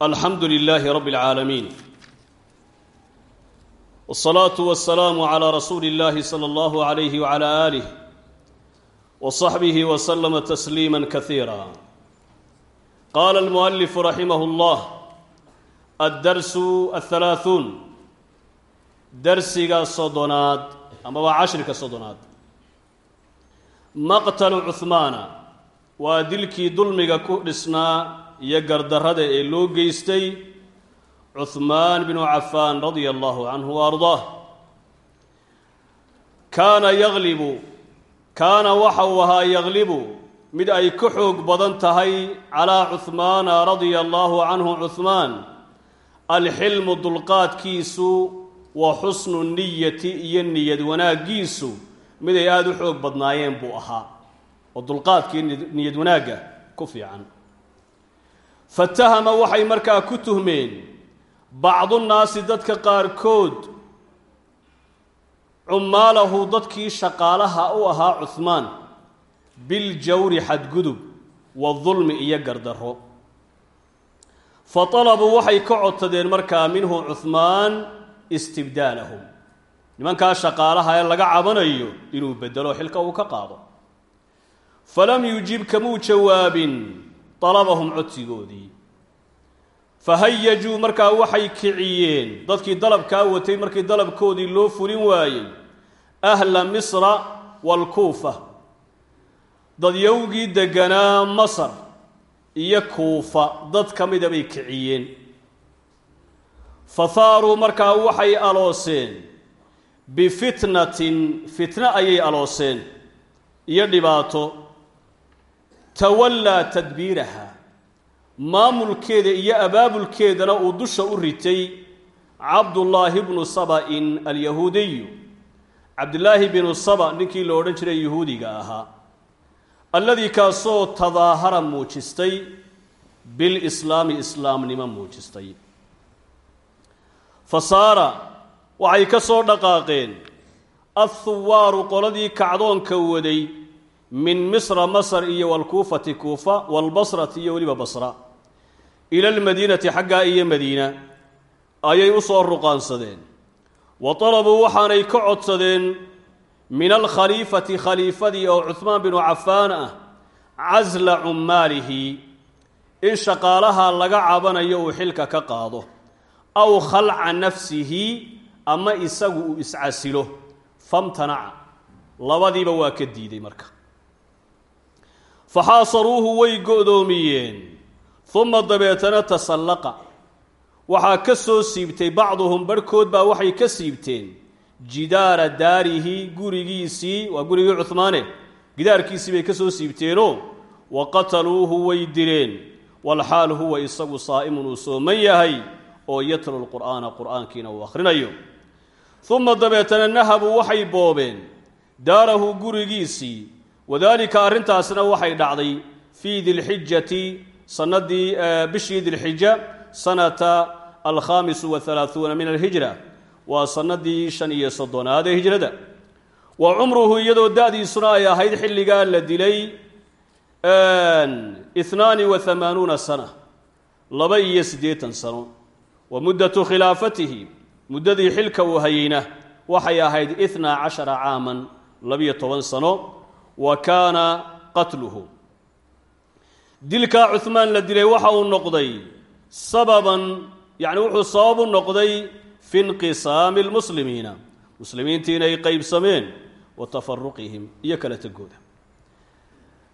alxamdu lilaahi rabi اlcaalamiin wاsalaatu wasalaamu calaa rasuuli اllahi sala allahu alayhi wcala aalih wa saxbihi waslama tasliima kasiira qaala almualifu raximah اllah addarsu ahalaaثuun darsiga soddonaad amaba cashirka soddonaad maqtalu cuhmaana waa dilkii dulmiga ku dhisnaa iyo gardarrada ee loo geystay cuhmaan binu cafaan radia allahu canhu wa ardaah. Kaana yaglibu kaana waxa uu ahaa yaglibu mid ay ka xoog badan tahay calaa cuhmaana radia allahu canhu cuhmaan alxilmu dulqaadkiisu wa xusnu niyati iyo niyad wanaaggiisu mid ay aada u xoog badnaayeen buu ahaa. Oo dulqaadkii niyad wanaagga ku fiican fatahama waxay markaa ku tuhmeen bacdunnaasi dadka qaarkood. Cummaalahu dadkii shaqaalaha u ahaa cuhmaan biljawri xadgudub wadulmi iyo gardarro. Fa talabuu waxay ka codsadeen markaa minhu cuhmaan istibdaalahum nimankaa shaqaalaha ee laga cabanayo inuu bedelo xilka uu ka qaado. Falam yujib kamuu jawaabin dalabahum codsigoodii fahayajuu markaa waxay kiciyeen dadkii dalabkaa watay markii dalabkoodii loo fulin waayey ahla misra waalkuufa dadyowgii deganaa masar iyo kuufa dad ka mida bay kiciyeen fahaaruu markaa waxay alooseen bifitnatin fitno ayay alooseen iyo dhibaato tawallaa tadbiiraha. Maamulkeeda iyo abaabulkeedana uu dusha u ritay cabdullaahi bnu saba'in alyahuudiyu. Cabdillaahi binu saba ninkii la odhan jiray yahuudiga ahaa alladii kaasoo tadaahara muujistay bilislaami islaamnimo muujistay. Fa saara waxay ka soo dhaqaaqeen athuwaaru qoladii kacdoonka waday min misra masr iyo waalkuufati kuufa waalbasrati iyo weliba basra. Ila almadiinati xaggaa iyo madiina. Ayay u soo ruqaansadeen. Wa talabuu waxaanay ka codsadeen min alkhaliifati khaliifadii oo cuhmaan binu cafaan ah casla cummaalihi in shaqaalaha laga cabanayo uu xilka ka qaado. Aw khalca nafsihi ama isagu uu iscasilo famtanaca. Labadiiba waa ka diiday marka faxaasaruuhu way go'doomiyeen uma dabeetana tasallaqa waxaa ka soo siibtay bacduhum barhkood baa waxay ka siibteen jidaara daarihi gurigiisii waa gurigii cuhmaane gidaarkiisii bay ka soo siibteenoo wa qataluuhu way dileen walxaal huwa isagu saa'imun uu sooman yahay oo yatlu lqur'aana qur'aankiina uu akhrinayo uma dabeetana nahabuu waxay boobeen daarahu gurigiisii wadaalika arrintaasna waxay dhacday fii dilxijati sanadii bishii dilxija sanata alkhaamisu wahalaahuuna min alhijra waa sanadii shan iyo soddonaad ee hijrada. Wa cumruhu iyadoo da-diisuna ay ahayd xilligaa la dilay ihnaani wa sana laba iyo siddeetan sano. Wa muddatu khilaafatihi muddadii xilka uu hayeyna waxay ahayd ithnaa cashara caaman labiyo toban sano wa kaana qatluhu. Dilkaa cuhmaan la dilay waxa uu noqday sababan yacni wuxuu sabab u noqday fi inqisaami lmuslimiina muslimiintii inay qeybsameen wa tafaruqihim iyo kala tegooda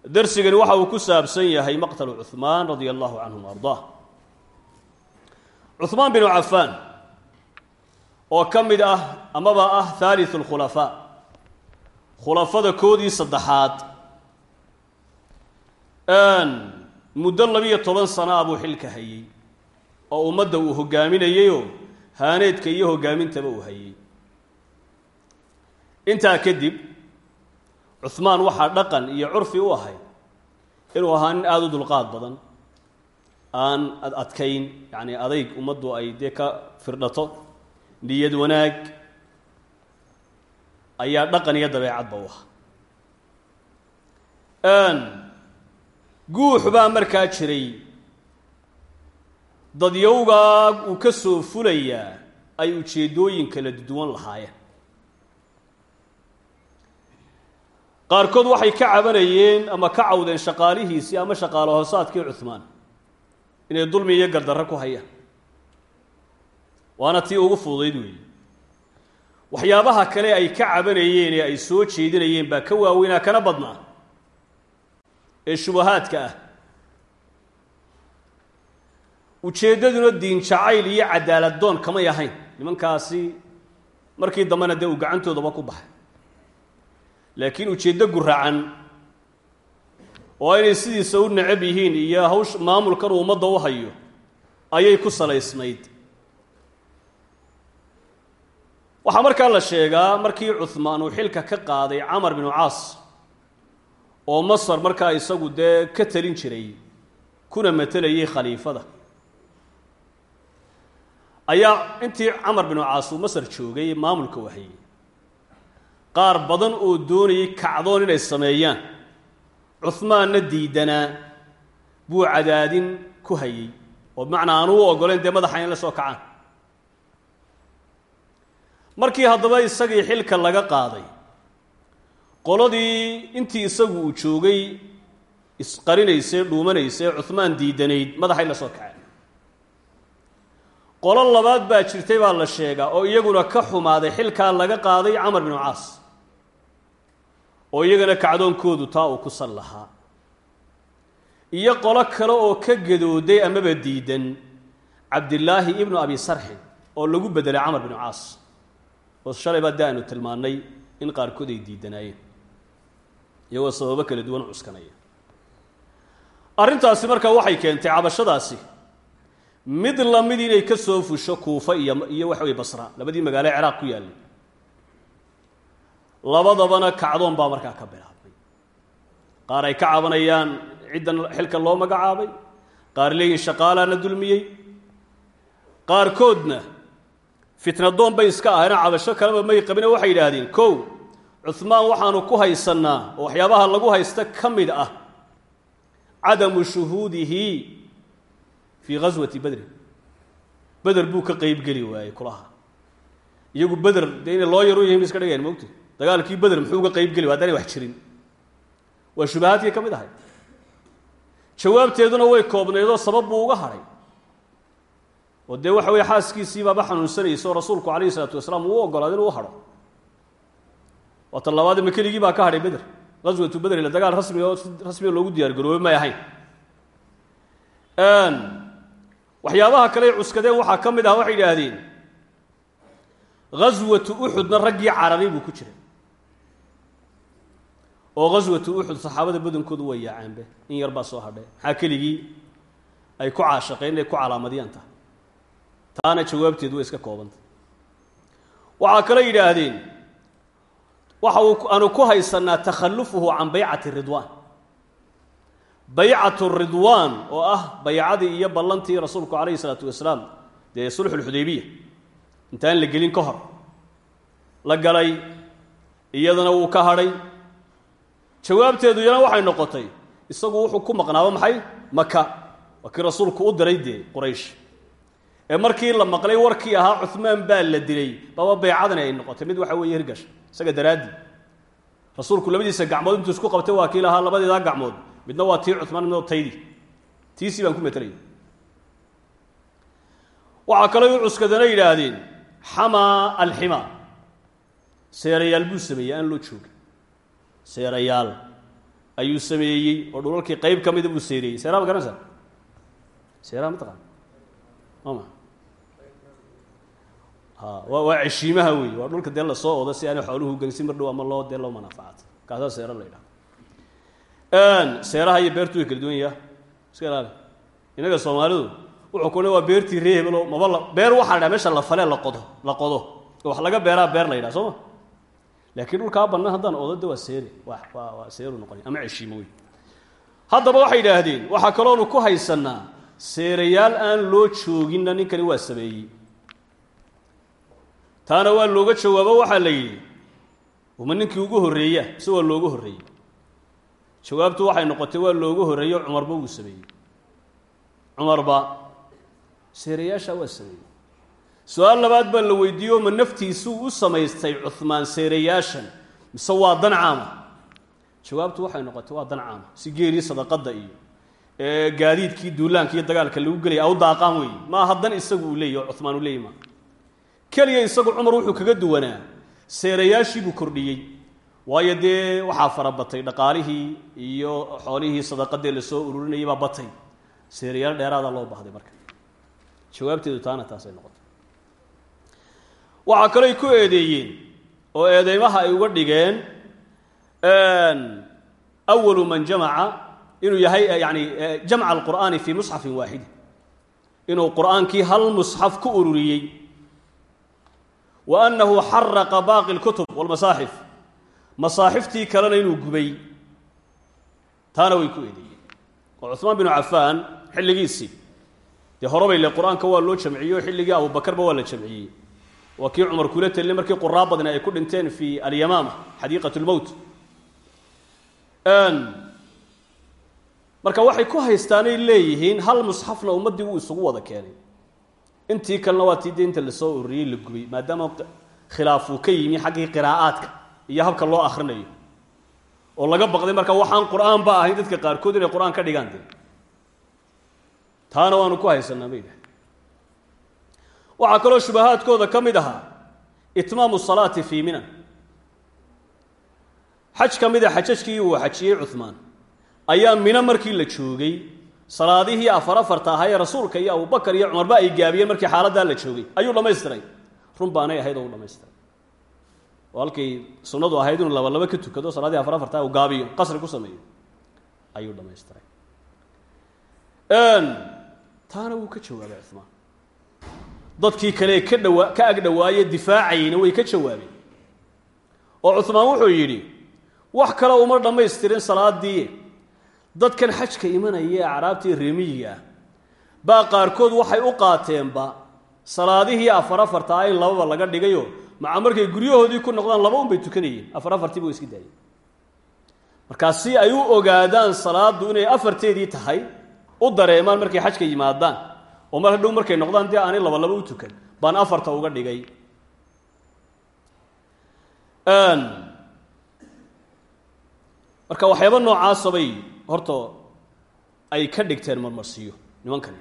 darsigani waxa uu ku saabsan yahay maqtalu cuhmaan radia allahu canhum ardaa cuhmaan binu cafaan oo ka mid ah amaba ah haaliu lkhulafaa khulafada koodii saddexaad. Muddo labiyo toban sana a buu xilka hayey oo ummadda uu hogaaminayeyoo haaneedka iyo hogaamintaba uu hayey intaa kadib cuhmaan waxaa dhaqan iyo curfi u ahay inuu ahaa nin aada u dulqaad badan. Aan ad adkayn yacni adayg ummaddu ay dee ka firdhato niyad wanaag ayaa dhaqan iyo dabeecadba u ahaa. Guux baa markaa jiray. Dadyowgaa uu ka soo fulayaa ay ujeeddooyin kala duwan lahaayeen. Qaarkood waxay ka cabanayeen ama ka cawdeen shaqaalihiisii ama shaqaalo hoosaadkii cuhmaan inay dulmi iyo gardarro ku hayaan. Waana tii ugu fududayd weeye waxyaabaha kale ay ka cabanayeen ee ay soo jeedinayeen baa ka waaweynaa kana badnaa ee shubahaadka ah. Ujeeddaduna diin jacayl iyo cadaalad doon kamay ahayn. Nimankaasi markii dambena dee uu gacantoodaba ku baxay. Laakiin ujeeddo guracan oo inay sidiisa u necab yihiin iyo hawsh maamulkan uu ummadda u hayo ayay ku salaysnayd waxaa markaa la sheegaa markii cuhmaan uu xilka ka qaaday camar binu caas oo masar markaa isagu dee ka talin jiray kuna matelayay khaliifada. Ayaa intii camar binu caas uu masar joogay maamulka wahayey qaar badan oo doonayay kacdoon inay sameeyaan. Cuhmaanna diidanaa buu cadaadin ku hayay. Oo bimacnaa aanu u ogoleen dee madaxa in la soo kacaan markii haddaba isagii xilka laga qaaday qoladii intii isagu uu joogay isqarinaysay dhuumanaysay cuhmaan diidanayd madaxay la soo kaceen qolo labaad baa jirtay baa la sheegaa oo iyaguna ka xumaaday xilkaa laga qaaday camar binu caas oo iyagana kacdoonkoodu taa uu ku sal lahaa. Iyo qolo kale oo ka gadooday amaba diidan cabdillaahi ibnu abi sarxin oo lagu bedelay camar binu caas oo shalay baa de aynu tilmaannay in qaarkood ay diidanaayeen iyagoo sababo kala duwan cuskanaya. Arrintaasi markaa waxay keentay cabashadaasi. Mid la mid inay ka soo fusho kuufa iyo iyo waxa weye basra labadii magaalo ciraaq ku yaallay labadabana kacdoon baa markaa ka bilaabmay. Qaar ay ka cabanayaan ciddan xilka loo magacaabay qaar leeyihiin shaqaalaana dulmiyey. Qaarkoodna fitnadoon bay iska ahayna cabasho kaleba may qabine waxay yidhaahdeen kow cuhmaan waxaanu ku haysannaa oo waxyaabaha lagu haysta ka mid ah cadamu shuhuudihi fii ghaswati bedrin beder buu ka qeybgeli waayey kulaha. Iyagu beder dee inay loo yaru yihiin ba iska dhigayan mogti dagaalkii beder muxuu uga qeybgeli wa haddaanay wax jirin. Waa shubahaadkii ka mid ahay. Jawaabteeduna way koobnaydoo sabab buu uga hadhay oo dee waxa weye xaaskiisii baaba xanuunsanaysa rasuulku calayhi isalaatu wasalaam uu ogolaaday inuu u hadho. Waa tan labaad ima keligii baa ka hadhay beder ghaswatu beder ila dagaal rasmi oo rasmiga loogu diyaar garoobay may ahayn. Waxyaabaha kale ay cuskadeen waxaa ka mid ah waxay idhaahdeen ghaswatu uxudna raggii cararay buu ku jiray. Oo ghaswatu uxud saxaabada badankoodu way yaaceenbe in yar baa soo hadhay. Maxaa keligii? Ay ku caashaqeen inay ku calaamadiyaan taana jawaabteedu way iska koobanta waxaa kale yidhaahdeen waxa uu aanu ku haysanaa takhallufuhu can baycati ridwaan. Baycatu ridwaan oo ah baycadii iyo ballantii rasuulku calayhi isalaatu wasalaam dee sulxulxudaybiya intaan la gelin ka hor. La galay iyadana wuu ka hadhay. Jawaabteedu iyana waxay noqotay isagu wuxuu ku maqnaaba maxay? Maka waa kii rasuulku u diray dee quraysh ee markii la maqlay warkii ahaa cuhmaan baa la dilay. Baba baycadani ay noqotay. Mid waxa weeye hirgash. Isaga daraaddii rasuulku labadiisa gacmood intuu isku qabtay waa kii lahaa gacmood. Midna waa tii cumaan midna taydii tiisii baan ku metelaya waxaa kaloo cuskadana yidhaahdeen xamaa alxima. Seerayaal buu sameeyey aan loo joogin. Seerayaal ayuu sameeyey oo dhulalkii qayb ka mida buu seereeyey seeraa ma garanaysaa? Seeraa mataqaan ha waa ceshiimaha wey waa dhulka dee la soo odo si aanay xooluhu gelin mar ama loo dee loo manaafacato kaasaa seera la yidhaha seeraha iyo beertu way kala duwan yaha iska ilaali. Innaga soomaalidu wuxuu kuna waa beertii ree hebelo beer waxaa la meesha la falee la qodo la qodo. Wax laga beeraa beer la yidhaha soo ma? Laakiin dhulkaa bannaan haddaan odo de waa seeri. Waa waa seeru noqonay ama ceshiimo wey haddaba waxay yidhaahdeen waxaa kaloonu ku haysanaa seerayaal aan loo jooginna ninkani waa sameeyey taana waa looga jawaabo waxaa la yidhi uma ninkii ugu horreeya mise waa looga horreeyey jawaabtu waxay noqotay waa looga horreeyo cumarba wuu sameeyey. Cumarba seerayaashaa waa sameeyey. Su'aal labaad baa la weydiiye ma naftiisuu u samaystay cuhmaan seerayaashan? Mise waa dan caama jawaabtu waxay noqotay waa dan caama si geelii sadaqadda iyo gaadiidkii duulaanka iyo dagaalka lagu gelaya aw daaqaan weeye maaha dan isagu uu leeyah oo uu leeyay maa keliya isagu cumar wuxuu kaga duwanaa. Seerayaashiibuu kordhiyey. Waayo dee waxaa farabatay dhaqaalihii iyo xoolihii sadaqadee la soo ururinayay baa batay. Seerayaal dheeraada loo baahday marka. Jawaabteedu taana taasay noqotay. Waxaa kalooy ku eedeeyeen oo eedeymaha ay uga dhigeen awalu man jamaca inuu yahay yani jamca alqur'aani fii musxafin waaxidi inuu qur'aankii hal musxaf ku ururiyey wa annahu xaraqa baaqi اlkutub walmasaaxif masaaxiftii kalena inuu gubay taana way ku eedeeyeen oo cumaan binu cafaan xilligiisii dee horabay le qur'aanka waa loo jamciyey oo xilligii abubakarba waa la jamciyey waa kii cumar kuula telinay markii quraa badni ay ku dhinteen fi alyamaama xadiiqat lmowt marka waxay ku haystaanay leeyihiin hal musxafna ummaddii wuu isugu wada keenay intii kalena waa tii deynta la soo ururiyey la gubay maadaama khilaafuu ka yimi xaggii qiraa'aadka iyo habka loo akrinayo oo laga baqday marka waxaan qur'aan ba ahayn dadka qaarkood inay qur'aan ka dhigaan dee. Taana waanu ku haysanaa ma yidhaha waxaa kaloo shubahaadkooda ka mid ahaa itmaamu salaati fii minan xaj ka mid a xajajkii uu xajiyey cuhmaan ayaa mino markii la joogay salaadihii afar afarta ahaa ee rasuulka iyo abubakar iyo cumarba ay gaabiyeen markii xaaladdaa la joogay. Ayuu dhammaystiray. Run baanay ahayd oo u dhamaystiray oo halkay sunnadu ahayd inuu laba laba ka tukado salaadihii afar afarta uu gaabiyo qasri ku sameeyo. Ayuu dhamaystiray taana wuu ka jawaabay cumaan dadkii kale ka dhawa ka ag dhawaaye difaacayeyna way ka jawaabeen. Oo cumaan wuxuu yidhi wax kale uma dhammaystirin salaadii dadkan xajka imanaya ee acraabtii reemiyiga ah baa qaarkood waxay u qaateenba salaadihii afar afarta ah in lababa laga dhigayo. Maca markay guryahoodii ku noqdaan laba un bay tukanayeen afar afartii buu iska daayeen markaa si ay u ogaadaan salaaddu inay afarteedii tahay u dareemaan markay xajka yimaadaan oo mar hadhow markay noqdaan dee aanay laba laba u tukan baan afarta uga dhigay. Marka waxyaaba noocaasabay horta ay ka dhigteen marmarsiiyo nimankani?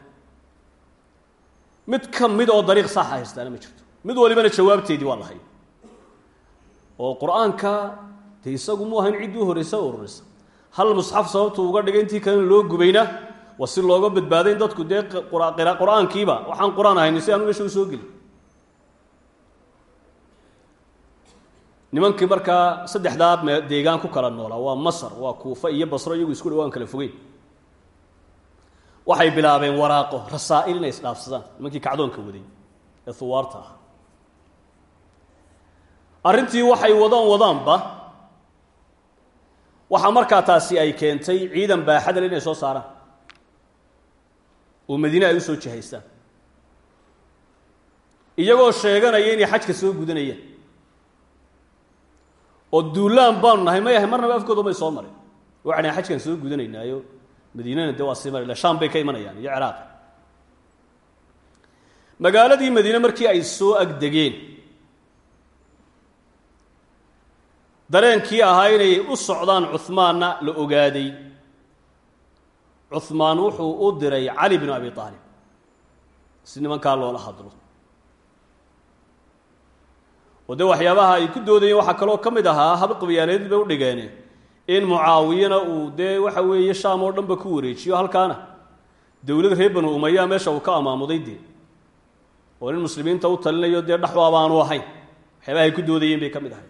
Mid ka mid oo dariiq saxa haystaana ma jirto. Mid walibana jawaabteedii waa lahay oo qur'aanka dee isagu mu ahayn ciddii u horreysa ururisa hal musxaf sababtuu uga dhigay intii kalena loo gubayna waa si looga badbaaday in dadku dee qur'aankiiba. Waxaan qur'aan ahayn si aanu meesha u soo gelin nimankii markaa saddexdaa me deegaan ku kala noolaa waa masar waa kuufa iyo basro iyagu isku dhawaan kala fogeyn. Waxay bilaabeen waraaqo rasaa'il inay isdhaafsadaan. Nimankii kacdoonka waday ee huwaarta ah. Arrintii waxay wadaan wadaanba waxaa markaa taasi ay keentay ciidan baaxadal inay soo saaraan. Oo madiine ay u soo jihaystaan. Iyagoo sheeganaya inay xajka soo gudanayaan oo duulaan baanu nahay may ahay marnaba afkooda may soo marin waxay dhahay xajkaan soo gudanaynaayo madiinana dee waa sii mari shaam bay ka imanayaan iyo ciraaq. Magaaladii madiine markii ay soo agdegeen dareenkii ahaa inay u socdaan cuhmaanna la ogaaday. Cuhmaan wuxuu u diray cali binu abi aalib si nimankaa loola hadlo oo dee waxyaabaha ay ku doodayeen waxaa kaloo ka mid ahaa hab qabyaaleed bay u dhigeen in mucaawiyana uu dee waxa weeye shaam oo dhanba ku wareejiyo halkaana. Dowlad reer banu umaya meesha uu ka amaamuday dee. Oo nin muslimiinta u talinayo dee dhaxwaaba aanu ahayn waxyaabaha ay ku doodayeen bay ka mid ahay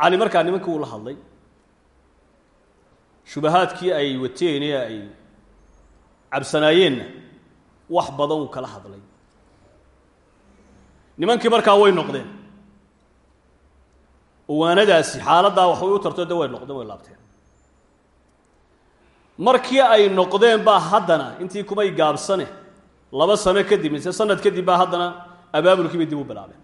cali markaa nimankii uu la hadlay shubahaadkii ay wateen ee ay cabsanaayeenna wax badan uu kala hadlay nimankii markaa way noqdeen. Owaanadaasi xaaladdaa waxbay u tarto de way noqdeen way laabteen. Markii ay noqdeen baa haddana intii kumay gaabsane laba sano kadib mise sanad kadib baa haddana abaabulkii bay dib u bilaabeen.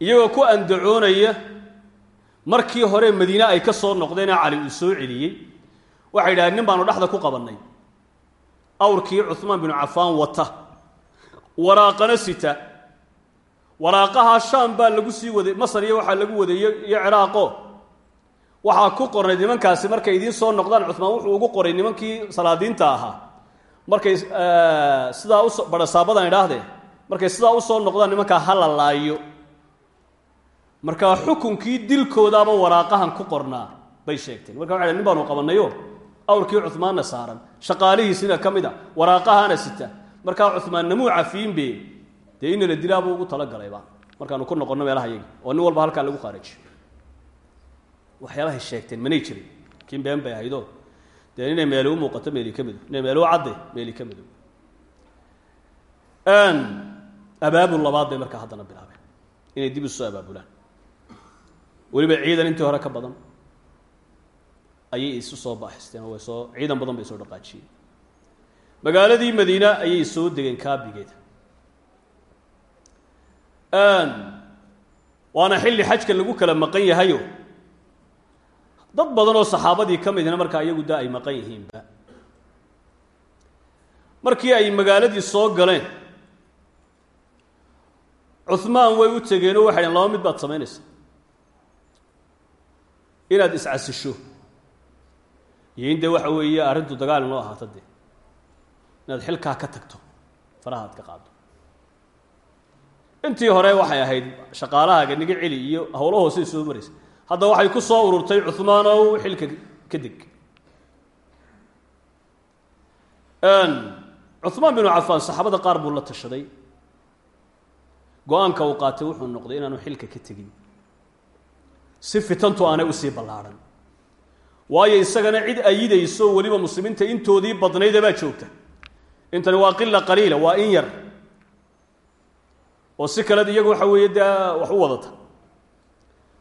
Iyagoo ku andacoonaya markii hore madiine ay ka soo noqdeenee cali uu soo celiyey waxay yidhahdeen nin baanu dhexda ku qabannay. Awrkii cuhmaan binu cafaan wata waraaqana sita. Waraaqahaa shaam baa lagu sii waday masar iyo waxaa lagu waday iyo ciraaqo. Waxaa ku qornay nimankaasi markay idiin soo noqdaan cuhmaan wuxuu ugu qoray nimankii salaadiinta ahaa. Markay sidaa uso badhasaabadan idhaahdee markay sidaa u soo noqdaan nimankaa ha la markaa xukunkii dilkoodaaba waraaqahan ku qornaa bay sheegteen. Marka waxay nin baanu qabanayo awrkii cuhmaanna saaran shaqaalihiisina ka mid a waraaqahana sita markaa cuhmaan namuu cafiinbe dee ina la dilaabuu ugu talagalayba markaanu ku noqonno meelaha yagi oo nin walba halkaa lagu khaarajiyo waxyaabahay sheegteen manay jirin. Kiin been bay ahaydoo dee inay meeli u muuqato meeli ka mido inay meeli u cadde meeli ka mido abaabul labaad bay markaa haddana bilaabeen. Inay dib isu abaabulaan. Weliba ciidan intii hore ka badan ayay isu soo baaxisteen oo way soo ciidan badan bay soo dhaqaajiyeen magaaladii madiina ayay soo degeen kaabigeeda waana xilli xajka lagu kala maqan yahayo. Dad badan oo saxaabadii ka midna markaa iyagu da ay maqan yihiinba. Markii ay magaaladii soo galeen cuhmaan way u tegeenoo waxay dhhen laba mid baad samaynaysa inaad iscasisho iyo in dee waxa weeye arrintu dagaal inoo ahaato dee inaad xilkaa ka tagto faraha ad ka qaado intii hore waxay ahayd shaqaalahaaga niga celi iyo howlo hoosey soo maraysa. Hadda waxay ku soo ururtay cuhmaanow xilka ka deg cuhmaan binu cafaan saxaabada qaar buu la tashaday. Go'aanka uu qaatay wuxuu noqday inaanu xilka ka tegin. Si fitantu aanay u sii ballaadhan waayo isagana cid ayidayso weliba muslimiinta intoodii badnayda baa joogta intani waa qila qaliila waa in yar. Oo si kale iyagu waxa weeye dee wax u wadata.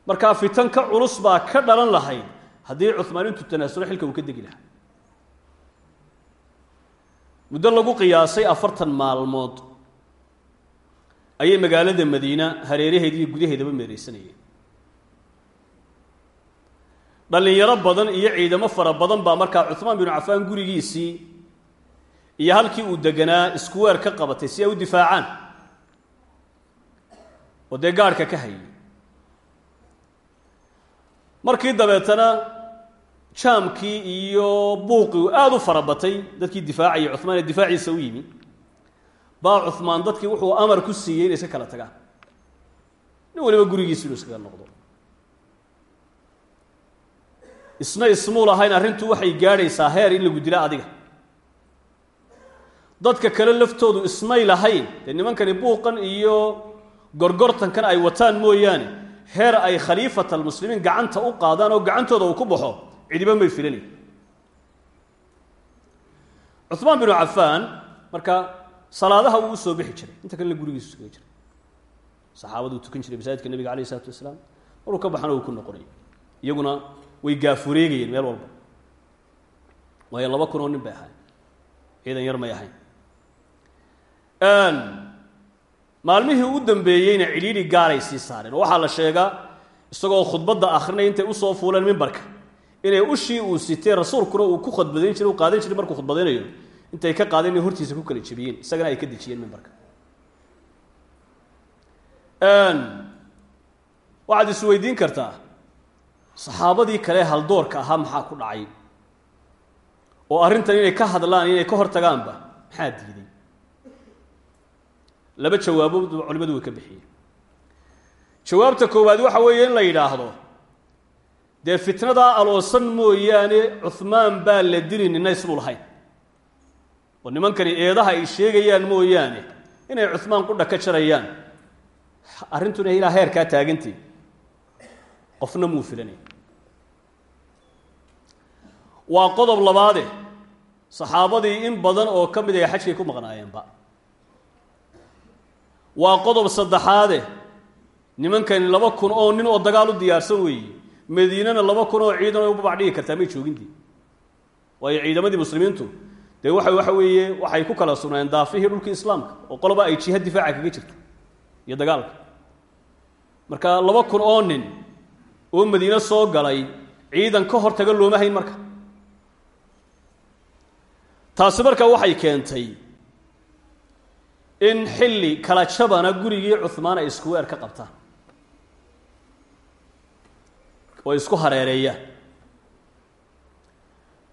Markaa fitan ka culus baa ka dhalan lahayd haddii cuhmaan intuu tanaasulo xilka uu ka degi lahaa. Muddo lagu qiyaasay afartan maalmood ayay magaalada madiina hareeraheeda iyo gudaheedaba meereysanayeen. Dhallinyaro badan iyo ciidamo fara badan baa markaa cuhmaan binu cafaan gurigiisii iyo halkii uu deganaa iskuweer ka qabatay si ay u difaacaan. Oo dee gaadhka ka hayay. Markii dabeetana jaamkii iyo buuqii aada u fara batay dadkii difaacayay cuhmaan ee difaaciisa u yimi baa cuhmaan dadkii wuxuu amar ku siiyey inay iska kala tagaan. Nin waliba gurigiisi inuu iskaga noqdo. Isna ismuu lahayn arrintu waxay gaadhaysaa heer in lagu dila adiga dadka kale laftoodu ismay lahayn. Dee nimankani buuqan iyo gorgortankan ay wataan mooyaane heer ay khaliifat almuslimiin gacanta u qaadaan oo gacantooda uu ku baxo cidiba may filanayn cuhmaan binu cafaan marka salaadaha wuu u soo bixi jiray inta kalena gurigiisu iskaga jiray. Saxaabaduu tukan jiray masaajidka nabiga alayh isalaatu wasalaam maruu ka baxana uu ku noqonay. Iyaguna way gaafureegayeen meel walba. Waayo laba kun oo nin bay ahayn ciidan yar may ahayn maalmihii u dambeeyeyna cidhiidhi gaaray sii saareen oo waxaa la sheegaa isagoo khudbadda akrinay intay u soo fuuleen mimbarka inay ushii uu sitay rasuulkuna uu ku khudbadayn jiray u qaadan jiray markuu khudbadaynayo intay ka qaadeen inay hortiisa ku kala jebiyeen isagana ay ka dejiyeen mimbarka waxaad isweydiin kartaa saxaabadii kale haldoorka ahaa maxaa ku dhacay? Oo arrintan inay ka hadlaan inay ka hortagaanba maxaa diiday laba jawaabood culimadu way ka bixiyeen. Jawaabta koowaad waxa weeye in la yidhaahdo dee fitnadaa aloosan mooyaane cuhmaan baa la dili nina ismu lahayn oo nimankani eedaha ay sheegayaan mooyaane inay cuhmaan qudha ka jarayaan. Arrintuna ilaa heerkaa taagantii qofna muu filanay waa qodob labaade saxaabadii in badan oo ka mid ay xajkay ku maqnaayeenba waa qodob saddexaade. Nimankani laba kun oo nin oo dagaal u diyaarsan weeye madiinana laba kun oo ciidan o babac dhigi kartaa may joogindii waayo ciidamadii muslimiintu dee waxa waxa weeye waxay ku kala sugnaayeen daafihii dhulkii islaamka oo qoloba ay jiha difaaca kaga jirto iyo dagaalka. Marka laba kun oo nin oo madiine soo galay ciidan ka hortaga looma hayn marka. Taasi marka waxay keentay in xilli kala jabana gurigii cuhmaan ay isku weer ka qabtaan. Oo isku hareereeyaan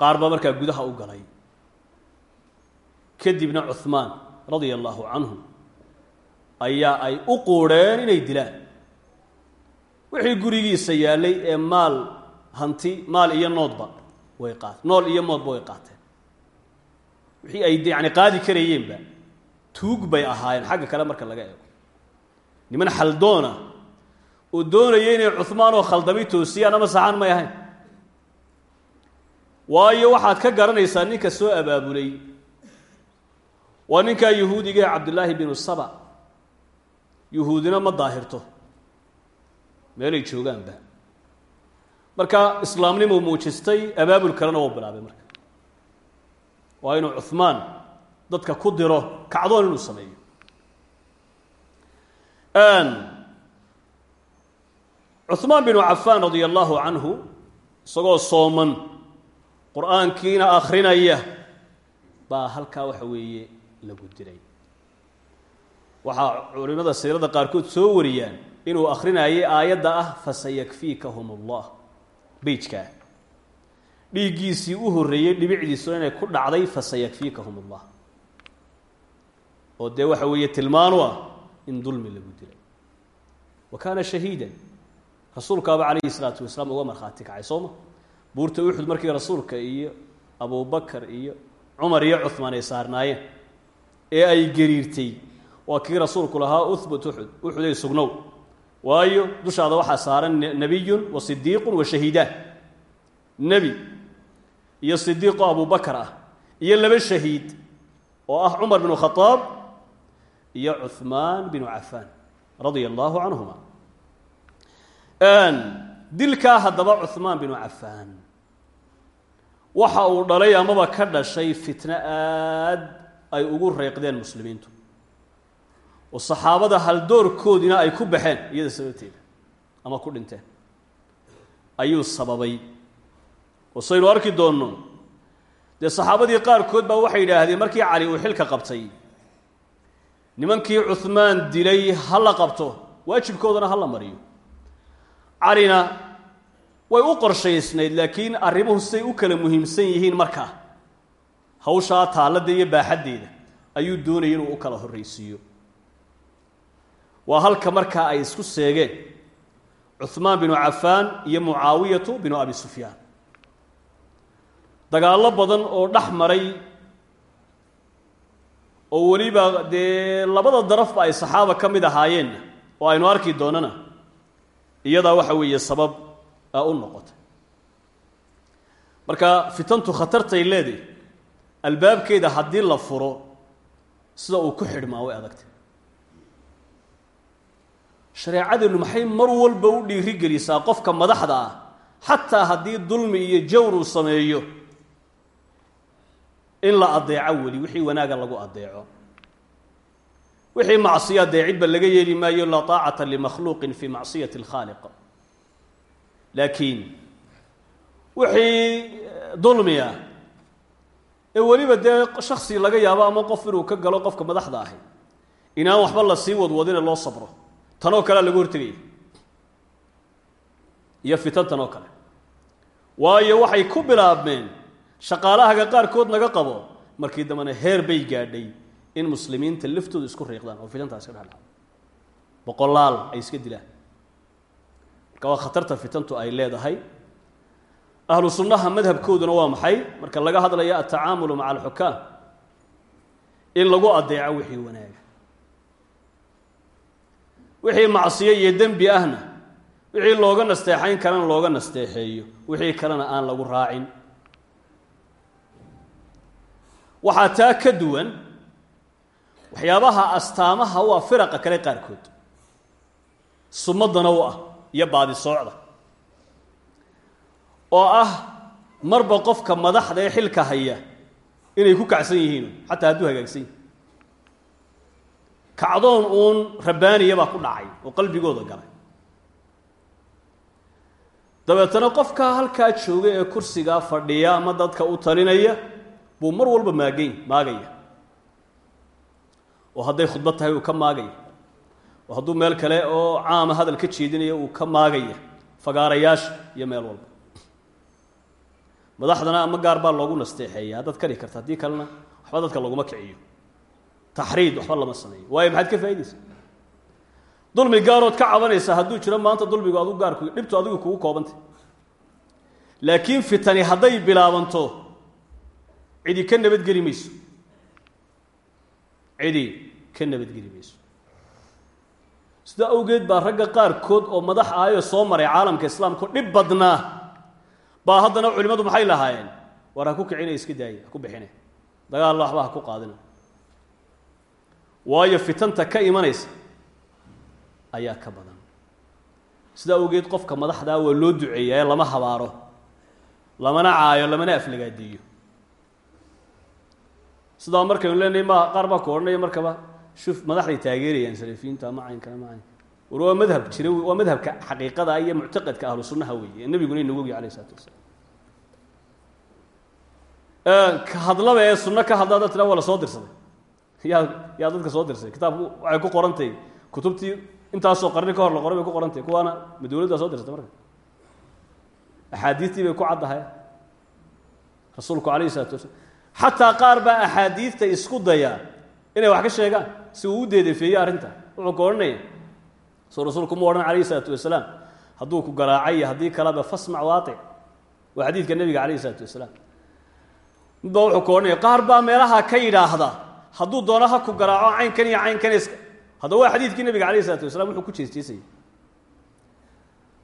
qaar baa markaa gudaha u galay. Kadibna cuhmaan radia allaahu canhu ayaa ay u quudheen inay dilaan. Wixii gurigiisa yaallay ee maal hanti maal iyo noodba way qaate nool iyo moodba way qaateen. Wixii ay yani qaadi karayeenba tuug bay ahaayeen xagga kale marka laga eego. Niman xaldoona oo doonaya inay cuhmaan oo khaldamay toosiyaan ama saxaan may ahayn. Waayo waxaad ka garanaysaa ninka soo abaabulay. Waa ninkaa yahuudiga ee cabdullaahi binu saba. Yuhuudina ma daahirto. Meelay joogaanba. Marka islaamnimuu muujistay abaabul kalena wuu bilaabay marka. Waa inuu cuhmaan dadka ku diro kacdoon inuu sameeyo. Cuhmaan binu cafaan radia allaahu canhu isagoo sooman qur'aankiina akrinaya baa halkaa waxa weeye lagu diray. Waxaa culimada siirada qaarkood soo wariyaan inuu akrinayay aayadda ah fasayakfiikahum allah beyjkaa dhiiggiisii u horreeyey dhibicdiisu inay ku dhacday fasayakfiikahum allah oo dee waxa weeye tilmaanu ah in dulmi lagu dilay. Wa kaana shahiidan. Rasuulkaaba calayhi salaatu wasalaam uga markhaati kacay sooma buurta uxud markii rasuulka iyo abubakar iyo cumar iyo cuhmaan ay saarnaayeen ee ay gariirtay waa kii rasuulku lahaa uhbut uxud uxuday sugnow. Waayo dushaada waxaa saaran nebiyun wa sidiiqun wa shahiidaan nebi iyo sidiiqoo abubakar ah iyo laba shahiid oo ah cumar binu khadaab iyo cuhmaan binu cafaan radia allaahu canhuma dilkaa haddaba cuhmaan binu cafaan waxa uu dhalay amaba ka dhashay fitno aad ay ugu reeqdeen muslimiintu. Oo saxaabada haldoorkoodina ay ku baxeen iyada sababteeda ama ku dhinteen. Ayuu sababay. Oo saynu arki doonno dee saxaabadii qaarkood baa waxay yidhaahdeen markii cali uu xilka qabtay nimankii cuhmaan dilay ha qabto waajibkoodana ha mariyo. Calina way u qorshaysnayd laakiin arrimuhu siday u kala muhiimsan yihiin markaa hawshaa taalladda iyo baaxaddeeda ayuu doonayay inuu u kala horraysiiyo. Waa halka markaa ay isku seegeen cuhmaan binu cafaan iyo mucaawiyatu binu abi sufyaan. Dagaallo badan oo dhex maray oo weliba dee labada darafba ay saxaaba ka mid ahaayeenna oo aynu arki doonana iyadaa waxa weeye sabab u noqotay. Marka fitantu khatartay leedahay albaabkeeda haddii la furo sida uu ku xidhmaa way adagtay. Shareecadeennu maxay mar walba u dhiiri gelisaa qofka madaxda ah xataa haddii dulmi iyo jawr uu sameeyo in la adeeco weli wixii wanaaga lagu adeeco wixii macsiya adeecidba laga yeeli maayo laa taacata limakhluuqin fi macsiyati اlkhaaliq laakiin wixii dulmiya ee weliba dee shaksi laga yaabo ama qof inuu ka galo qofka madaxda ahi inaan waxba la sii wadwadine loo sabro tanoo kalea lagu hortegaya. Iyo fitan tanoo kale. Waayo waxay ku bilaabmeen shaqaalahaga qaarkood naga qabo markii dambena heer bay gaadhay in muslimiinta laftooda isku riiqdaan oo fitantaas ka dhexdhaco boqolaal ay iska dilaan. Marka waa khatarta fitantu ay leedahay. Ahlu sunnaha madhabkooduna waa maxay? Marka laga hadlayo altacaamulu maca alxukaam in lagu adeeco wixii wanaaga. Wixii macsiyo iyo dembi ahna wixii looga nasteexayn karana looga nasteexeeyo. Wixii kalena aan lagu raacin waxaa taa ka duwan waxyaabaha astaamaha u ah firaqa kale qaarkood. Sumadana u ah iyo baadi soocda. Oo ah marba qofka madaxda ee xilka haya inay ku kacsan yihiin xataa hadduu hagaagsan kacdoon uun rabbaaniya baa ku dhacay oo qalbigooda galay. Dabeetana qofkaa halkaa jooga ee kursigaa fadhiya ama dadka u talinaya buu mar walba maagayn maagaya. Oo hadday khudbad tahay uu ka maagaya. Oo hadduu meel kale oo caama hadal ka jeedinayo uu ka maagaya. Fagaarayaasha iyo meel walba. Madaxdana ama gaar baa loogu nasteexeeya haddaad kari karta haddii kalena waxba dadka laguma kiciyo. Taxriid waxba lama sameeyo. Waayo maxaad ka faa'idaysa dulmi gaarood ka cabanaysa hadduu jiro maanta dulmigu adigu gaarku dhibtu adigu kugu koobantay. Laakiin fitani hadday bilaabanto cidi ka nabadgeli mayso. Cidi ka nabadgeli mayso. Sida awgeed baa ragga qaarkood oo madax ahayoo soo maray caalamka islaamka dhib badnaa baa haddana culimmadu maxay lahaayeen? War ha ku kicina iska daaya ha ku bixine. Dagaalla waxba ha ku qaadina. Waayo fitanta ka imanaysa ayaa ka badan. Sida awgeed qofka madaxdaa waa loo duceeyaa lama habaaro lamana caayo lamana aflagaadiiyo sidaa markaynu leenahay ma qaar baa ku odhanaya markaba shuf madaxday taageerayaan salafiyiinta ama caynkana ma caynka war waa madhab jira waa madhabka xaqiiqada iyo muctaqadka ahlu sunnaha weeye ee nebiguna inagu ogy alayh isalaatu wasalaam hadlaba ee sunno ka hadla haddaad tiraa soo dirsaday. Yaa yaa dadka soo dirsaday. Kitaabku waxay ku qorantahay kutubtii intaasoo qarni ka hor la qoray ku qorantahay kuwaana ma soo dirsatay marka. Axaadiistii bay ku caddahay rasuulku alayh isalaatu wasalaam xataa qaar baa axaadiidta isku daya inay wax ka sheegaan si uu u deedefeeye arrinta. Wuxuu ka odhanaya soo rasuulku mu odhan calayhi isalaatu wasalaam ku garaacay iyo haddii kaleba fasmac waatic waa xadiidka nebiga calayhi isalaatu wasalaam. Wuxuu ka odhanaya baa meelaha ka yidhaahda hadduu doono ha ku garaaco caynkan iyo caynkan iska haddaba waa xadiidkii nebiga calayhi isalaatu wasalaam wuxuu ku jeesjeesayay.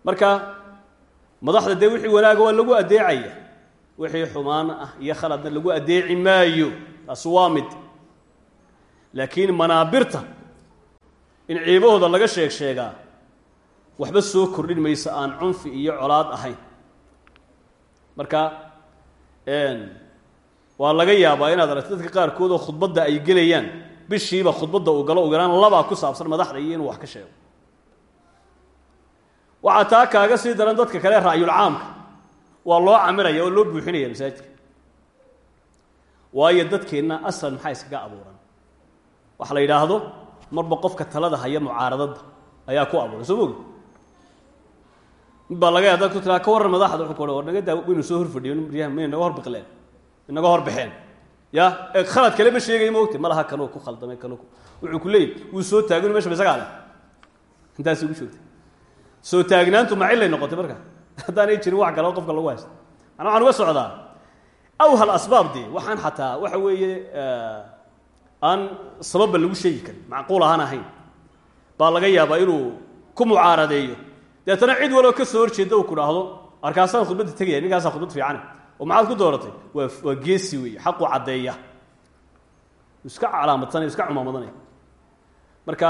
Marka madaxda dee wanaaga waa lagu addeecaya wixii xumaan ah iyo khaladna lagu addeeci maayo. Taasi waa mid. Laakiin manaabirta in ciibahooda laga sheeg sheegaa waxba soo kordhin maysa aan cunfi iyo colaad ahayn. Marka waa laga yaabaa inaad aragto dadka qaarkood oo khudbadda ay gelayaan. Bishiiba khudbadda uu galo ugalaan labaa ku saabsan madaxda iyo inuu wax ka sheego. Waxaa taa kaaga sii daran dadka kale ra'yulcaamka waa loo camiraya oo loo buuxinaya masaajidka. Waayo dadkeenna aslan maxaa iskaga abuuran waxa la yidhaahdo marba qofka talada haya mucaaradadda ayaa ku abuuran soo mogi mid baa laga yaada ku tiraa ka warran madaxda wuxuu ku war naga daa waynu soo horfadhiyo maryaha may naga horbiqleen inaga horbaxeen ya ee khalad kale ma sheegay moogta ma laha kanuu ku khaldamay kanuu wuxuu ku leeyahy wuu soo taagin meesha ba isagaa intaas ugu joogtay soo taagnaantu macillay noqotay marka haddaanay jirin wax kale qofka lagu haysto. Manaa waxaan uga socdaa awhal asbaab dee waxaan xataa waxa weeye aan sababba lagu sheegi karin macquul ahaan ahayn. Baa laga yaabaa inuu ku mucaaradeeyo. Deetana cid waloo ka soo horjeeda uu ku dhaahdo arkaasaan khudbadda tegaya ninkaasaa khudbad fiicane oo maxaad ku dooratay? Waa waa geesi weeye xaqu caddeeya. Iska calaamadsanaya iska cumaamadanaya marka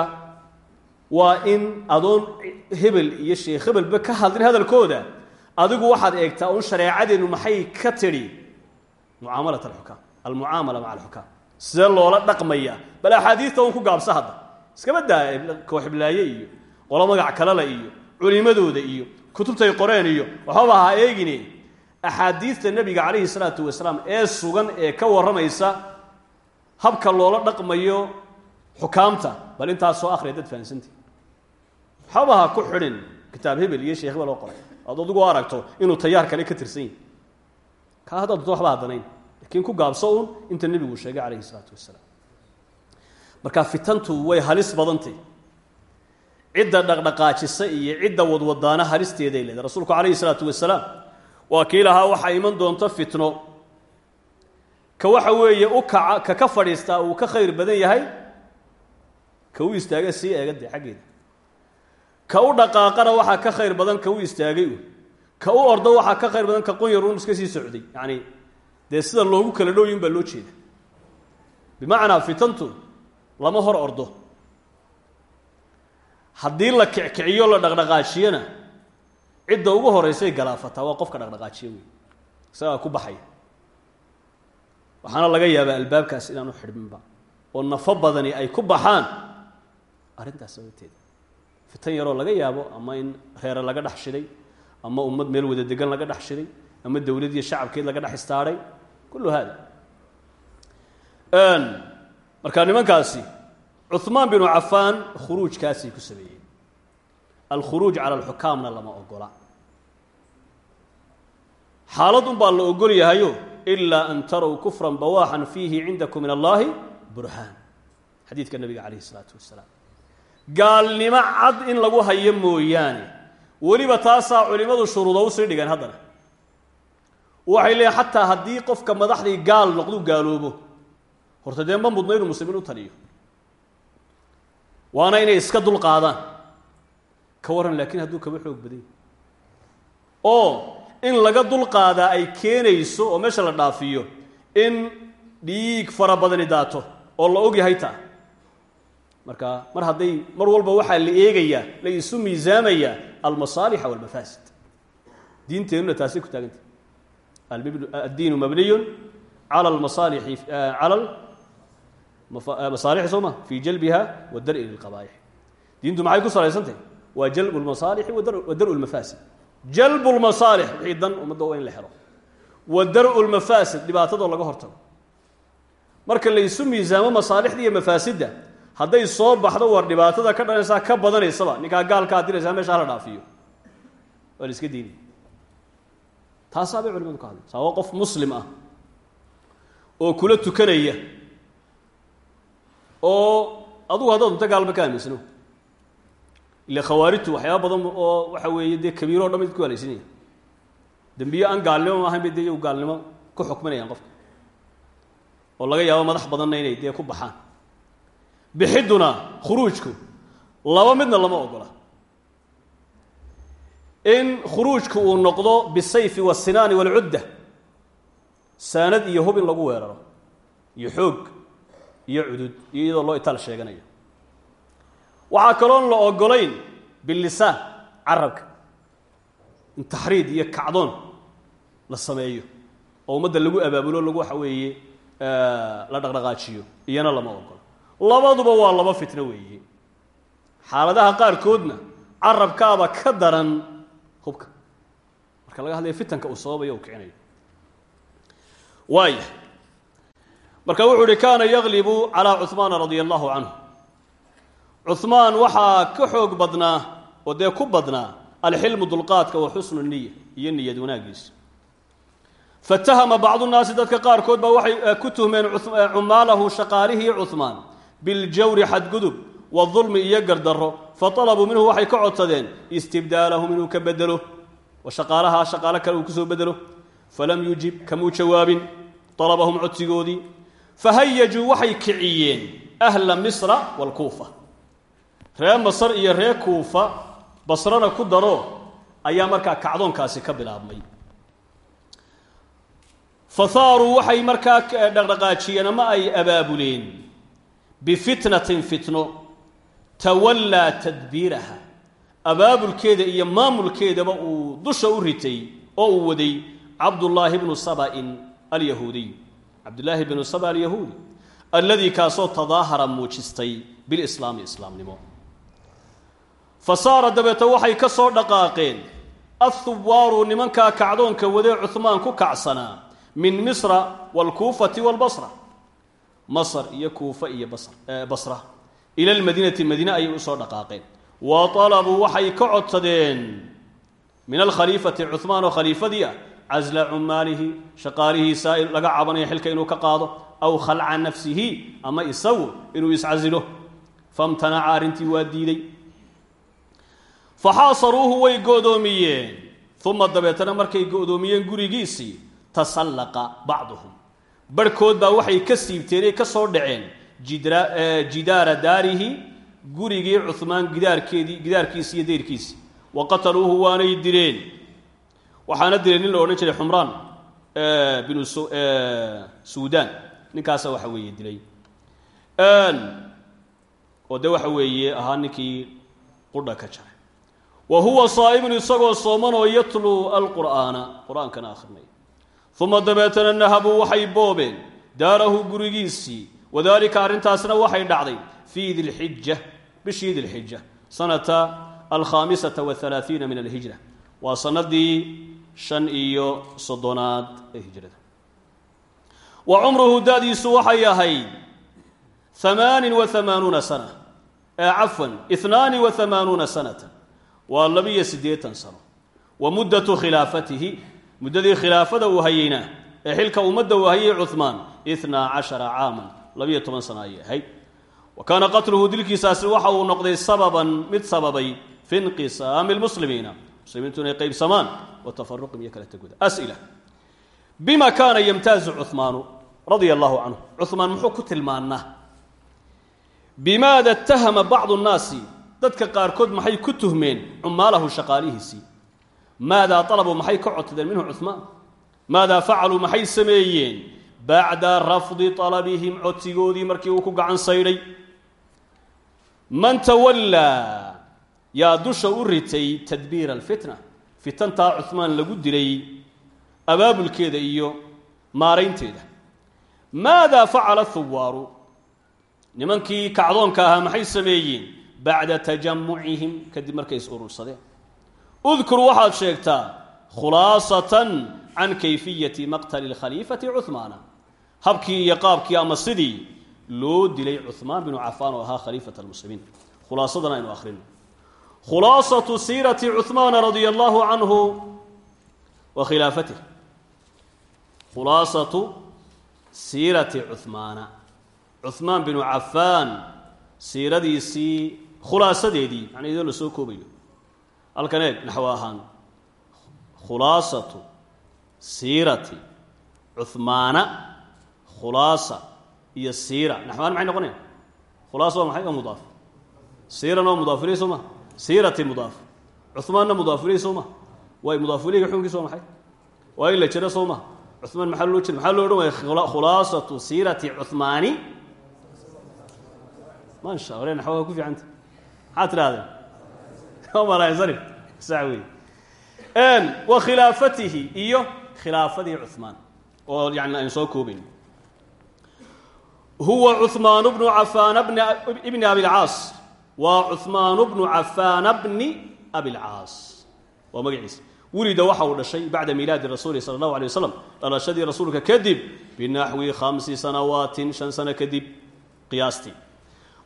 waa in adoon hebel iyo sheekh hebelba ka hadlin hadalkooda. Adigu waxaad eegtaa un shareecadeennu maxay ka tidhi? Mucaamalat alxukaam almucaamala maca alxukaam. Sidee loola dhaqmaya? Bal axaadiista un ku gaabsa hadda. Iskama daa kooxiblaaye iyo qolo magac kalele iyo culimadooda iyo kutubtay qoreen iyo waxbaba ha eegine. Axaadiista nebiga calayhi salaatu wasalaam ee sugan ee ka warramaysa habka loola dhaqmayo xukaamta bal intaas soo akhriya dad fahansanti waxbaba ha ku xidhin kitaab hebel iyo sheekh hebel oo qoray. Aad adigu aragto inuu tayaar kale ka tirsan yahi kaa haddaad doonto laakiin ku gaabso uun inta nebigu sheegay calayhi salaatu wasalaam marka fitantu way halis badantay. Cidda dhaqdhaqaajisa iyo cidda wadwadaana halisteeday leedahay. Rasuulku calayhi salaatu wasalaam waa kii lahaa waxaa iman doonto fitno. Ka waxa weeye u kaca ka ka fadhiistaa uu ka khayr badan yahay ka u istaaga sii eega dee ka u dhaqaaqana waxaa ka khayr badan ka u istaagay ka u ordo waxaa ka khayr badan ka qunyarun iska sii socday. Yacni dee sida loogu kala dhowyin baa loo jeeda bimacnaa fitantu lama hor ordo. Haddii la kickiciyo la dhaqdhaqaajiyona cidda ugu horeysay galaafataa waa qofka dhaqdhaqaajiya wey isagaa ku baxaya. Waxaana laga yaabaa albaabkaas inaanu xidhminba oo nafo badani ay ku baxaan arrintaas sababteeda fitan yaroo laga yaabo ama in reere laga dhex shiday ama ummad meel wada degan laga dhex shiday ama dowlad iyo shacabkeed laga dhex istaadhay kullu haada. Markaa nimankaasi cuhmaan binu cafaan khuruujkaasay ku sameeyeen alkhuruuj cala alxukaamna lama ogola. Xaalad un baa la ogol yahayo ilaa an tarow kufran bawaaxan fiihi cindakum min allahi burhaan. Xadiidka nabiga calayhi isalaatu wasalaam gaalnimo cad in lagu hayo mooyaane. Weliba taasaa culimmadu shuruudo u sii dhigeen haddana. Waxay leeyiin xataa haddii qofka madaxdii gaal noqdu gaaloobo. Horta dee ma mudna inuu muslimiin u taliyo. Waana inay iska dul qaadaan. Ka warran laakiin hadduu kaba xoog badan oo in laga dul qaadaa ay keenayso oo meesha la dhaafiyo in dhiig fara badani daato oo la og yahay taa marka mar hadday mar walba waxaa la eegayaa la isu miisaamayaa almasaalixa walmafaasid diinteennuna taasay ku taagantah addiinu mabniyun cala almasaalixi cala masaalixi soo ma fii jalbiha wa dar-i lilqabaa'ix diintu maxay ku salaysantahy waa jalbu lmasaalixi wa dar-u lmafaasid jalbu lmasaalix wixii dan ummadda waa in la helo. Wa dar-u lmafaasid dhibaatadoo laga hortago. Marka la isu miisaamo masaalixda iyo mafaasidda hadday soo baxdo war dhibaatada ka dhanaysaa ka badanaysaba. Ninkaa gaalkaa diraysaa meesha hala dhaafiyo. Waa la iska diinay taasaa culimadu ka hadlaysaa waa qof muslim ah oo kula tukanaya oo adugu haddaad unta gaalba ka aaminsano ila khawaarijtu waxyaaba badan oo waxa weeye dee kabiiro o dhan bay dadku halaysinaya dembiye aan gaalnimo ahayn bay dee iyagu gaalnimo ku xukminayaan qofka. Oo laga yaabo madax badanna inay dee ku baxaan bixidduna khuruujku laba midna lama ogola in khuruujku uu noqdo bisayfi wasinaani walcudda saanad iyo hub in lagu weeraro iyo xoog iyo cudud iyo iyadoo loo itaal sheeganayo waxaa kaloon la ogolayn bilisaan carabka in taxriid iyo kacdoon la sameeyo oo ummadda lagu abaabulo lagu waxa weeye la dhaqdhaqaajiyo iyana lama ogolo labaduba waa laba fitno weeye xaaladaha qaarkoodna carabkaaba ka daran hubka. Marka laga hadlaya fitanka uu sababayo uu kicinayo. Waaya marka wuxuu uhi kaana yaglibu calaa cuhmaana radia allahu canhu. Cuhmaan waxaa ka xoog badnaa oo dee ku badnaa alxilmu dulqaadka wa xusnu niya iyo niyad wanaagiisa fatahama bacdu nnaasi dadka qaarkood baa waxay ku tuhmeen cumaalahu shaqaalihii cuhmaan biljawri xadgudub wadulmi iyo gardarro fatalabuu minhu waxay ka codsadeen istibdaalahum inuu ka bedelo shaqaalahaa shaqaalo kale uu ku soo bedelo falam yujib kamuu jawaabin alabahum codsigoodii fahayajuu waxay kiciyeen ahla misra waalkuufa ree masar iyo ree kuufa basrana ku daro ayaa markaa kacdoonkaasi ka bilaabmay. Fahaaruu waxay markaa dhaqdhaqaajiyeen ama ay abaabuleen bifitnatin fitno tawallaa tadbiiraha. Abaabulkeeda iyo maamulkeedaba uu dusha u ritay oo uu waday cabdullaahi bnu saba'in alyahuudiy cabdullaahi bnu saba alyahuudi alladii kaasoo tadaahara muujistay bilislaami islaamnimo. Fa saara dabeete waxay ka soo dhaqaaqeen athuwaaru nimankaa kacdoonka wadee cuhmaan ku kacsanaa min misra waalkuufati waalbasra masr iyo kuufa iyo basra. Ila lmadiinati madiine ayay u soo dhaqaaqeen. Wa alabuu waxay ka codsadeen min alkhaliifati cuhmaan oo khaliifadii ah casla cumaalihi shaqaalihiisa laga cabanayo xilka inuu ka qaado aw khalca nafsihi ama isagu inuu iscasilo. Famtanaca arrintii waa diiday. Faxaasaruuhu way go'doomiyeen. Uma dabeetana markay go'doomiyeen gurigiisii tasallaqa bacduhum barhkood baa waxay ka siibteenay ka soo dhaceen jidaara daarihi gurigii cuhmaan gidaarkeedii gidaarkiisi iyo dayrkiisi wa qataluuhu waanay dileen waxaana dilay nin la odhan jiray xumraan binu suudaan. Ninkaasa waxa weeye dilay. Oo de waxa weeye ahaa ninkii qudha ka jaray. Wa huwa saa'imun isagoo soomanoo yatluu alqur'aana. Qur'aankana akhrinaya uma dabeetana nahabuu waxay boobeen daarahu gurigiisii wadaalika arrintaasna waxay dhacday fii dilxija bishii dilxija sanata alkhaamisata waalaaiina min alhijra waa sanadii shan iyo soddonaad hijrada wa cumruhu da'diisu waxay ahayd hamaanin wa hamaanuuna sana cafwan ihnaani wa hamaanuuna sanata waa labiyo siddeetan sano wa muddatu muddadii khilaafada uu hayeyna ee xilka ummadda uu hayay cuhmaan itnaa cashara caaman labiyo toban sano ayay ahayd. Wa kaana qatluhu dilkiisaasi waxa uu noqday sababan mid sababay fi inqisaami lmuslimiina muslimiintu inay qaybsamaan wa tafaruqim iyo kala tegooda as'ila bima kaana yamtaazu cuhmaanu radia allahu canhu cuhmaan muxuu ku tilmaanaa bimaada itahama bacdu nnaasi? Dadka qaarkood maxay ku tuhmeen cumaalahu shaqaalihiisii maadaa alabuu maxay ka codsadeen? Minhu cuhmaan maadaa facaluu maxay sameeyeen? Bacda rafdi alabihim codsigoodii markii uu ku gacan saydhay man tawallaa yaa dusha u ritay tadbiira alfitna fitantaa cuhmaan lagu dilay abaabulkeeda iyo maaraynteeda. Maadaa facala huwaaru nimankii kacdoonka ahaa maxay sameeyeen? Bacda tajamucihim kadib markay is udkur waxaad sheegtaa khulaasatan can kayfiyati maqtali lkhaliifati cuhmaana habkii iyo qaabkii ama sidii loo dilay cuhmaan binu cafaan oo ahaa khaliifat almuslimiin. Khulaasadan aynu akhrino khulaasatu siirati cuhmaana radia allahu canhu wa khilaafatih khulaasatu siirati cuhmaana cuhmaan binu cafaan siiradiisii khulaasadeedii yani idoo la soo koobayo halkan eeg naxwo ahaan khulaasatu siirati cuhmaana khulaasa iyo siira. Naxwaan maxay noqonaya khulaasa waa maxay waa mudaaf? Siirana waa mudaaf iley soo ma? Siirati mudaaf. Cuhmaanna mudaaf iley soo ma? Waay mudaaf ileyga xukunkiisa waa maxay? Waa la jiro soo ma? Cuhmaan maxaa loo jira maxaa loo odhan waaya khulaasatu siirati cuhmaani mansha hore naxwaha ku fiicanta maxaad tidhahdeen wa khilaafatihi iyo khilaafadii cuhmaan oo yani aynu soo koobayn huwa cuhmaan bnu cafaan bni abilcaas waa cuhmaan bnu cafaana bni abilcaas waa magaciisa. Wulida waxa uu dhashay bacda miilaadi rasuuli sala allahu alay wasalam dhalashadii rasuulka kadib binaxwi khamsi sanawaatin shan sano kadib qiyaastii.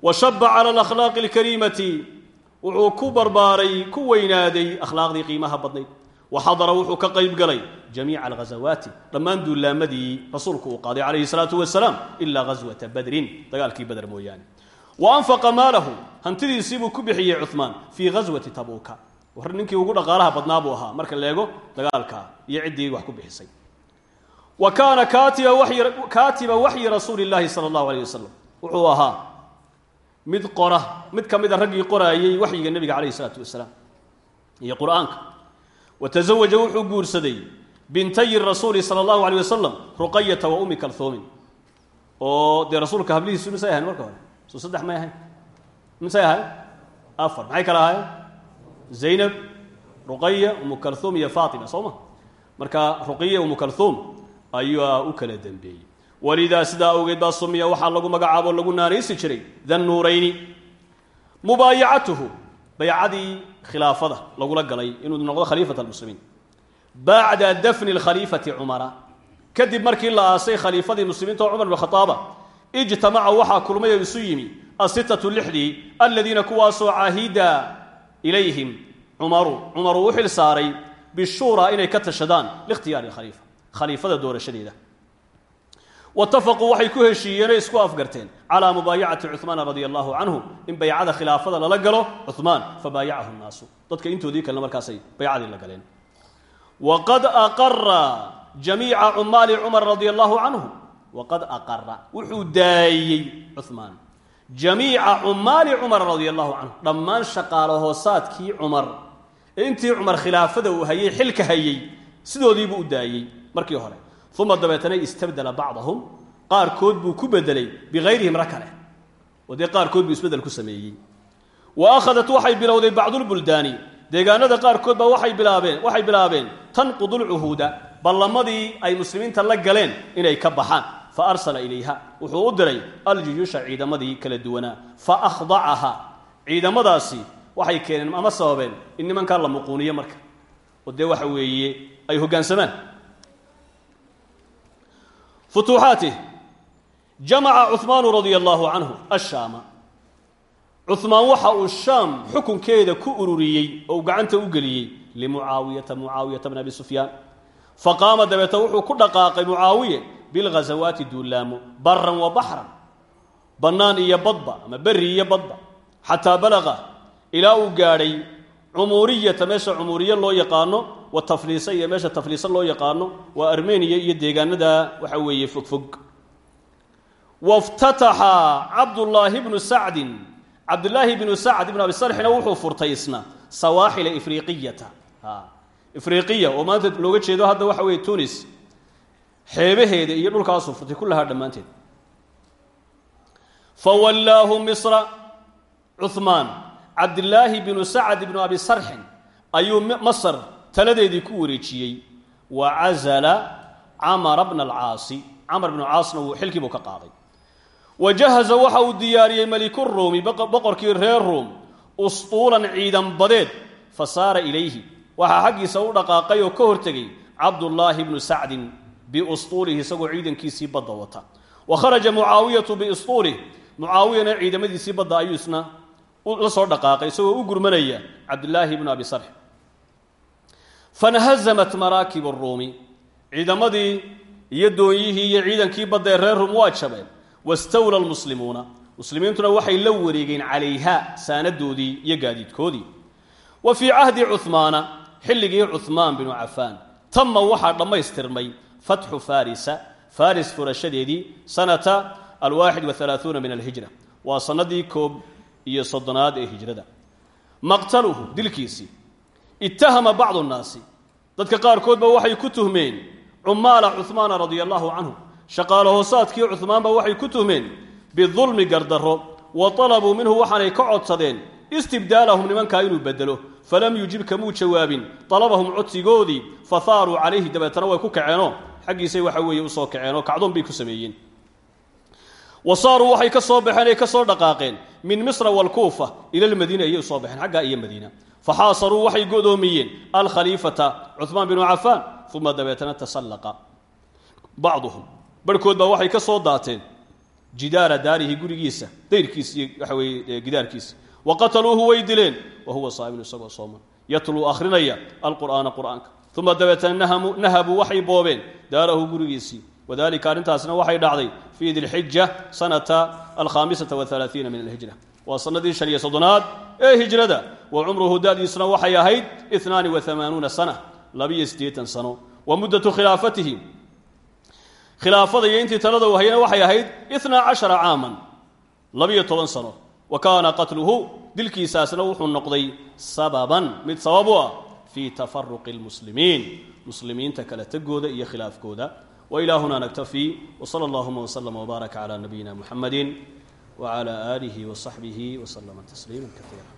Wa shaba cala alakhlaaqi alkariimati wuxuu ku barbaaray ku weynaaday akhlaaqdii qiimaha badnayd. Wa xadara wuxuu ka qayb galay jamiica alghazawaati dhammaan duulaamadii rasuulku uu qaaday calayhi salaatu wasalaam ilaa ghaswata badrin dagaalkii bader mooyaane. Wa anfaqa maalahu hantidiisiibuu ku bixiyey cuhmaan fii ghaswati tabuuka. War ninkii ugu dhaqaalaha badnaa buu ahaa marka leego dagaalka iyo ciddii wax ku bixisay. Wa kaana kaatiba waxyi rasuuli llaahi sala allahu alayh wasalam wuxuu ahaa mid qora mid ka mida raggii qoraayey waxyiga nebiga calayhi isalaatu wasalaam iyo qur'aanka. Wa tasawaja wuxuu guursaday bintayi rasuuli sala allahu aleyh wasalam wa umi kalhuumin oo dee rasuulka hablihiisu misay ahayn marka hore? Soo saddex may ahayn. Misay ahayn? Afar. Maxay kala ahaayeen? Zaynab ruqaya umu kalhuum iyo faatima. Soo ma? Marka ruqiya umu kalhuum ayaa u kala dembeeyey walidaa sidaa awgeed baa sumiya waxaa lagu magacaabo lagu naanaysi jiray dannuurayni mubaayacatuhu baycadii khilaafada lagula galay inuu noqdo khaliifat almuslimiin. Bacda dafni lkhaliifati cumara. Kadib markii la aasay khaliifadii muslimiinta oo cumar bn khaaaba ijtamaca kulmay oo isu yimi asitatu lixdii aladiina kuwaasoo caahida ilayhim cumaru. Cumaruu u xil saaray bishuuraa inay ka tashadaan likhtiyaari khaliifa. Khaliifada doorashadeeda watafaquu waxay ku heshiiyeen o isku afgarteen calaa mubaayacati cuhmaana radia allahu canhu in baycada khilaafada lala galo cuhmaan fabaayacahu nnaasu dadka intoodii kalena markaasay baycadii la galeen waqad aqara jamiica cumaali cumar radia allahu canhu waqad aqara wuxuu daayey cuhmaan jamiica cumaali cumar radia allahu canhu dhammaan shaqaalo hoosaadkii cumar ee intii cumar khilaafada uu hayey xilka hayey sidoodiibuu u daayey uma dabeetana istabdela bacdahum qaarkood buu ku bedelay bihayrihim ra kale oo dee qaarkood buu isbeddel ku sameeyey wa akhadat waxay bilowday bacdulbuldaani deegaanada qaarkood baa waxay bilaabeen waxay bilaabeen tanqudulcuhuuda ballamadii ay muslimiinta la galeen inay ka baxaan fa arsala ilayha wuxuu u diray aljuyuusha ciidamadii kala duwanaa fa akhdacaha ciidamadaasi waxay keeneen ama sababeen in nimankaa la muquuniyo marka oo dee waxa weeye ay hoggaansamaan futuuxaatih jamaca cuhmaanu radia allaahu canhu ashaama. Cuhmaan waxa uu shaam xukunkeeda ku ururiyey oo uu gacanta u geliyey limucaawiyata mucaawiyata bn abi sufyaan. Faqaama dabeeta wuxuu ku dhaqaaqay mucaawiye bilghasawaati duulaamo baran wa baxran bannaan iyo badba ama berri iyo badba. Xataa balaqa ilaa uu gaadhay cumuuriyata meesha cumuuriye loo yaqaano wa tafliisa iyo meesha tafliisa loo yaqaano waa armeniya iyo deegaanada waxa weeye fogfog waftataxa cabdullaahi bnu sacdin. Cabdulaahi bnu sacd ibn abi sarxina wuxuu furtay isna sawaaxila ifriiqiyata ifriiqiya oo maanta looga jeedo hadda waxa weeye tunis. Xeebaheeda iyo dhulkaasuu furtay kullahaa dhammaanteed. Fawallaahu misra cuhmaan cabdilaahi binu sacd ibnu abi sarxin ayuu masr taladeedii ku wareejiyey wa cazala camara bna alcaasi camar bnu caasna wuu xilkiibuu ka qaaday. Wa jahaza waxa uu diyaariyey melikuruumi boqorkii reer ruum ustuulan ciidan badeed fa saara ilayhi. Waxaa xaggiisa u dhaqaaqay oo ka hortegey cabdullaahi bnu sacdin biustuulihi isagoo ciidankiisii badda wata. Wa kharaja mucaawiyatu biustuulih mucaawiyana ciidamadiisii badda ayuu isna la soo dhaqaaqay isagoo u gurmanaya cabdulaahi bnu abi sarx fanhazamat maraakib ruumi ciidamadii iyo doonyihii iyo ciidankii badda ee reer ruum waa jabeen. wastawla lmuslimuuna muslimiintuna waxay la wareegeen calayha saanadoodii iyo gaadiidkoodii. wa fii cahdi cuhmaana xilligii cuhmaan binu cafaan tama waxaa dhammaystirmay fatxu farisa faris furashadeedii sanata alwaaxid wahalaaثuuna min alhijra waa sanadii koob iyo soddonaad ee hijrada maqtaluhu dilkiisii itahama bacdu nnaasi dadka qaarkoodba waxay ku tuhmeen cumaala cuhmaana radia allahu canhu. Shaqaalo hoosaadkii cuhmaanba waxay ku tuhmeen bidulmi gardarro wa talabuu minhu waxaanay ka codsadeen istibdaalahum nimankaa inuu bedelo falam yujib kamuu jawaabin dalabahum codsigoodii fa haaruu calayhi dabeetana way ku kaceenoo xaggiisay waxa weeye u soo kaceenoo kacdoon bay ku sameeyeen wa saaruu waxay ka soo baxeen ay ka soo dhaqaaqeen. Min misra waalkuufa ila lmadiina ayay u soo baxeen xaggaa iyo madiina. Faxaasaruu waxay godoomiyeen alkhaliifata cuhmaan binu cafaan uma dabeetana tasallaqa bacduhum. Barhkood baa waxay ka soo daateen jidaara daarihi gurigiisa dayrkiisa iyo waxa weeye gidaarkiisa wa qataluuhu way dileen wa huwa saa'imun isagoo sooman. Yatluu akhrinaya alqur'aana qur'aanka. Uma dabeetana nahabuu waxay boobeen daarahu gurigiisii wadalika arrintaasna waxay dhacday fii dilxija sanata alkhaamisata waalaaiina min alhijra. Waa sanadii shan iyo soddonaad ee hijrada wa cumruhu da'diisuna waxay ahayd inaani waamaanuuna sana labiyo siddeetan sano. Wa muddatu khilaafatihi khilaafada iyo talada u hayana waxay ahayd inaa cashara caaman labiyo toban sano. Wa kaana qatluhu dilkiisaasna wuxuu noqday sababan mid sabab u ah fii tafaruqi lmuslimiin muslimiinta kala tegooda iyo khilaafkooda وإلى هنا نكتفي وصلى اللهم وسلم وبارك على نبينا محمد وعلى آله وصحبه وسلم تسليما كثيرا